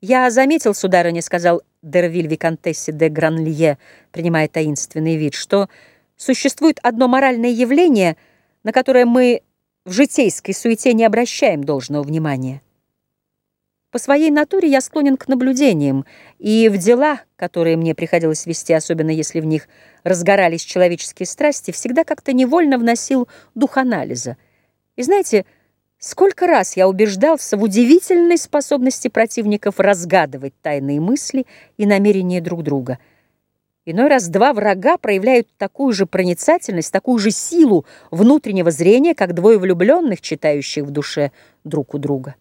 «Я заметил, сударыня, — сказал Дервиль Викантессе де Гранлье, принимая таинственный вид, — что существует одно моральное явление, на которое мы в житейской суете не обращаем должного внимания. По своей натуре я склонен к наблюдениям, и в дела, которые мне приходилось вести, особенно если в них разгорались человеческие страсти, всегда как-то невольно вносил дух анализа. И знаете, — Сколько раз я убеждался в удивительной способности противников разгадывать тайные мысли и намерения друг друга. Иной раз два врага проявляют такую же проницательность, такую же силу внутреннего зрения, как двое влюбленных, читающих в душе друг у друга.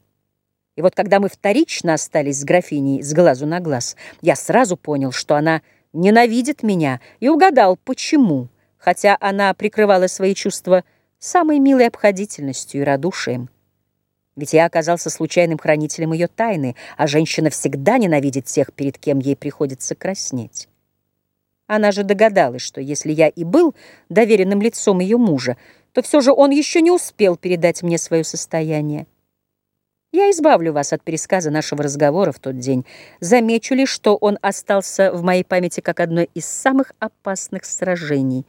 И вот когда мы вторично остались с графиней с глазу на глаз, я сразу понял, что она ненавидит меня, и угадал, почему, хотя она прикрывала свои чувства самой милой обходительностью и радушием. Ведь я оказался случайным хранителем ее тайны, а женщина всегда ненавидит тех, перед кем ей приходится краснеть. Она же догадалась, что если я и был доверенным лицом ее мужа, то все же он еще не успел передать мне свое состояние. Я избавлю вас от пересказа нашего разговора в тот день. Замечу лишь, что он остался в моей памяти как одно из самых опасных сражений,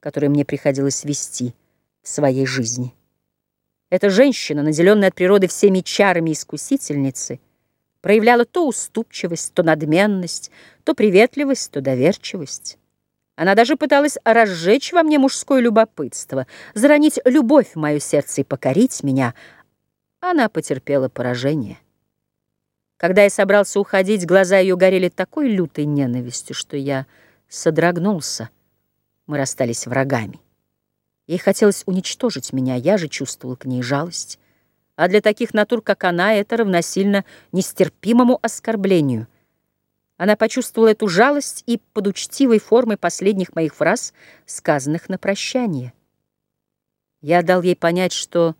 которые мне приходилось вести — своей жизни. Эта женщина, наделенная от природы всеми чарами искусительницы, проявляла то уступчивость, то надменность, то приветливость, то доверчивость. Она даже пыталась разжечь во мне мужское любопытство, заронить любовь в мое сердце и покорить меня. Она потерпела поражение. Когда я собрался уходить, глаза ее горели такой лютой ненавистью, что я содрогнулся. Мы расстались врагами. Ей хотелось уничтожить меня, я же чувствовал к ней жалость. А для таких натур, как она, это равносильно нестерпимому оскорблению. Она почувствовала эту жалость и под учтивой формой последних моих фраз, сказанных на прощание. Я дал ей понять, что,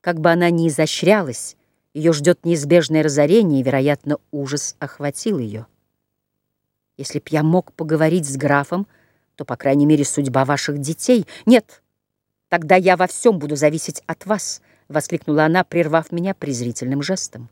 как бы она ни изощрялась, ее ждет неизбежное разорение, и, вероятно, ужас охватил ее. Если б я мог поговорить с графом, то, по крайней мере, судьба ваших детей... Нет! «Тогда я во всем буду зависеть от вас», — воскликнула она, прервав меня презрительным жестом.